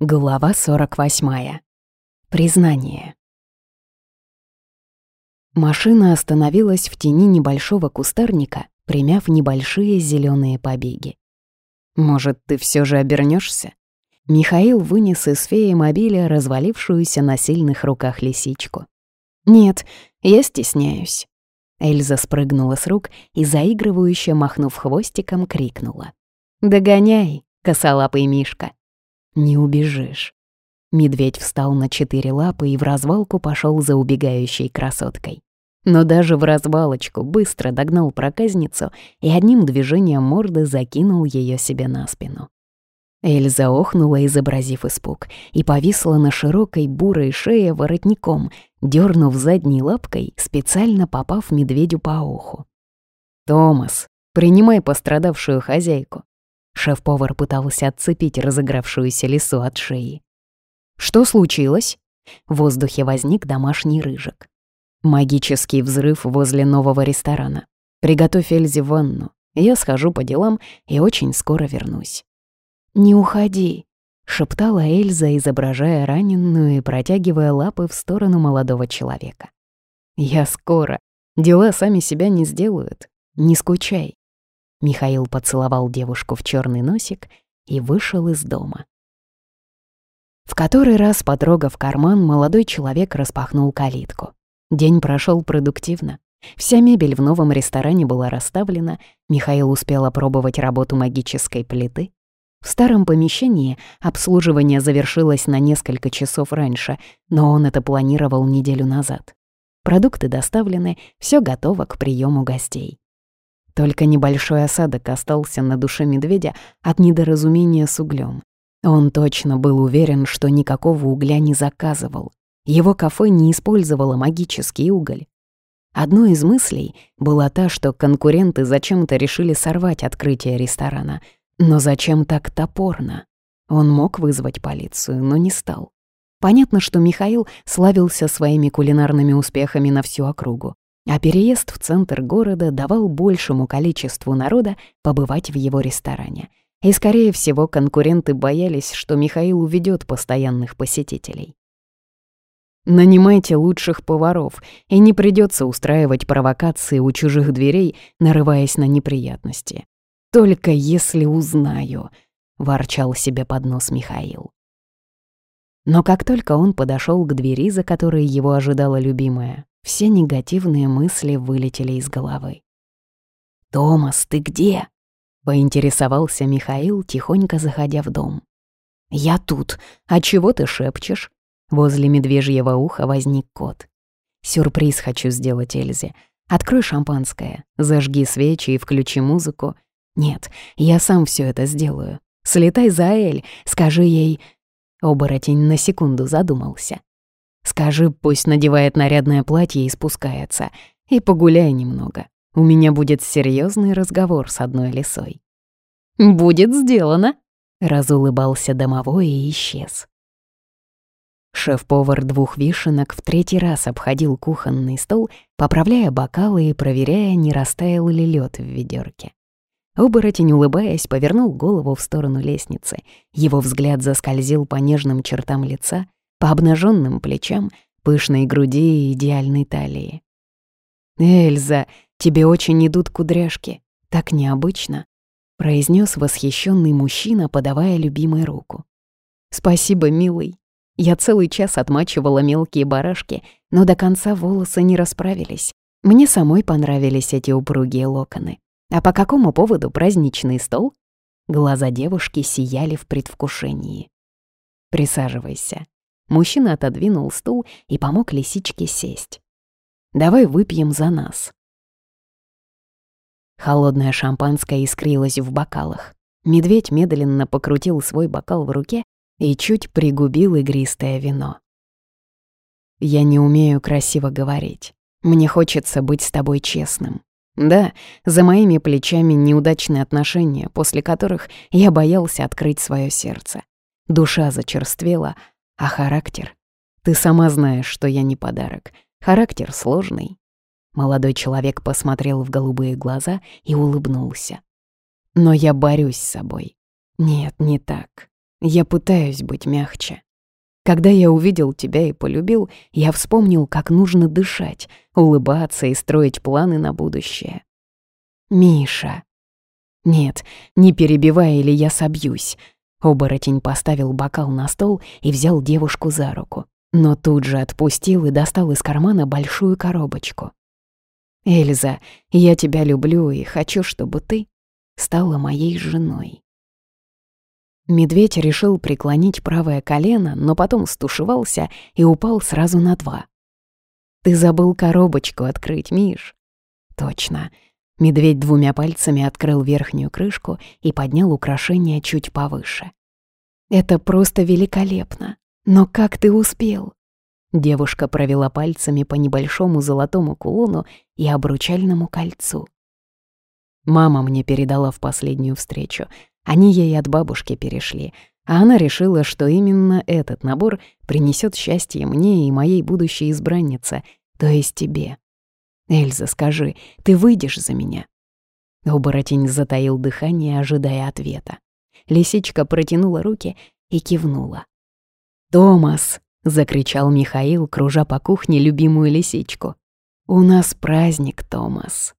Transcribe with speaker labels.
Speaker 1: Глава 48. Признание. Машина остановилась в тени небольшого кустарника, примяв небольшие зеленые побеги. «Может, ты все же обернешься? Михаил вынес из феи мобиля развалившуюся на сильных руках лисичку. «Нет, я стесняюсь». Эльза спрыгнула с рук и, заигрывающе махнув хвостиком, крикнула. «Догоняй, косолапый Мишка!» Не убежишь. Медведь встал на четыре лапы и в развалку пошел за убегающей красоткой. Но даже в развалочку быстро догнал проказницу и одним движением морды закинул ее себе на спину. Эльза охнула, изобразив испуг, и повисла на широкой бурой шее воротником, дернув задней лапкой, специально попав медведю по уху. «Томас, принимай пострадавшую хозяйку. Шеф-повар пытался отцепить разыгравшуюся лису от шеи. «Что случилось?» В воздухе возник домашний рыжик. Магический взрыв возле нового ресторана. Приготовь Эльзе ванну. Я схожу по делам и очень скоро вернусь. «Не уходи», — шептала Эльза, изображая раненую и протягивая лапы в сторону молодого человека. «Я скоро. Дела сами себя не сделают. Не скучай». Михаил поцеловал девушку в черный носик и вышел из дома. В который раз, потрогав карман, молодой человек распахнул калитку. День прошел продуктивно. Вся мебель в новом ресторане была расставлена, Михаил успел опробовать работу магической плиты. В старом помещении обслуживание завершилось на несколько часов раньше, но он это планировал неделю назад. Продукты доставлены, все готово к приему гостей. Только небольшой осадок остался на душе медведя от недоразумения с углем. Он точно был уверен, что никакого угля не заказывал. Его кафе не использовало магический уголь. Одной из мыслей была та, что конкуренты зачем-то решили сорвать открытие ресторана. Но зачем так топорно? Он мог вызвать полицию, но не стал. Понятно, что Михаил славился своими кулинарными успехами на всю округу а переезд в центр города давал большему количеству народа побывать в его ресторане. И, скорее всего, конкуренты боялись, что Михаил уведет постоянных посетителей. Нанимайте лучших поваров, и не придется устраивать провокации у чужих дверей, нарываясь на неприятности. Только если узнаю, — ворчал себе под нос Михаил. Но как только он подошел к двери, за которой его ожидала любимая, все негативные мысли вылетели из головы. «Томас, ты где?» — поинтересовался Михаил, тихонько заходя в дом. «Я тут. А чего ты шепчешь?» Возле медвежьего уха возник кот. «Сюрприз хочу сделать Эльзе. Открой шампанское, зажги свечи и включи музыку. Нет, я сам все это сделаю. Слетай за Эль, скажи ей...» Оборотень на секунду задумался. Скажи, пусть надевает нарядное платье и спускается. И погуляй немного. У меня будет серьезный разговор с одной лисой. «Будет сделано», — разулыбался домовой и исчез. Шеф-повар двух вишенок в третий раз обходил кухонный стол, поправляя бокалы и проверяя, не растаял ли лед в ведерке. Оборотень, улыбаясь, повернул голову в сторону лестницы. Его взгляд заскользил по нежным чертам лица, по обнаженным плечам, пышной груди и идеальной талии. «Эльза, тебе очень идут кудряшки. Так необычно», — произнес восхищенный мужчина, подавая любимой руку. «Спасибо, милый. Я целый час отмачивала мелкие барашки, но до конца волосы не расправились. Мне самой понравились эти упругие локоны. А по какому поводу праздничный стол?» Глаза девушки сияли в предвкушении. «Присаживайся. Мужчина отодвинул стул и помог лисичке сесть. «Давай выпьем за нас». Холодное шампанское искрилось в бокалах. Медведь медленно покрутил свой бокал в руке и чуть пригубил игристое вино. «Я не умею красиво говорить. Мне хочется быть с тобой честным. Да, за моими плечами неудачные отношения, после которых я боялся открыть свое сердце. Душа зачерствела, а характер? Ты сама знаешь, что я не подарок. Характер сложный. Молодой человек посмотрел в голубые глаза и улыбнулся. Но я борюсь с собой. Нет, не так. Я пытаюсь быть мягче. Когда я увидел тебя и полюбил, я вспомнил, как нужно дышать, улыбаться и строить планы на будущее. Миша. Нет, не перебивай, или я собьюсь. Оборотень поставил бокал на стол и взял девушку за руку, но тут же отпустил и достал из кармана большую коробочку. «Эльза, я тебя люблю и хочу, чтобы ты стала моей женой». Медведь решил преклонить правое колено, но потом стушевался и упал сразу на два. «Ты забыл коробочку открыть, Миш». «Точно». Медведь двумя пальцами открыл верхнюю крышку и поднял украшение чуть повыше. «Это просто великолепно! Но как ты успел?» Девушка провела пальцами по небольшому золотому кулону и обручальному кольцу. Мама мне передала в последнюю встречу. Они ей от бабушки перешли, а она решила, что именно этот набор принесет счастье мне и моей будущей избраннице, то есть тебе. «Эльза, скажи, ты выйдешь за меня?» Оборотень затаил дыхание, ожидая ответа. Лисичка протянула руки и кивнула. «Томас!» — закричал Михаил, кружа по кухне любимую лисичку. «У нас праздник, Томас!»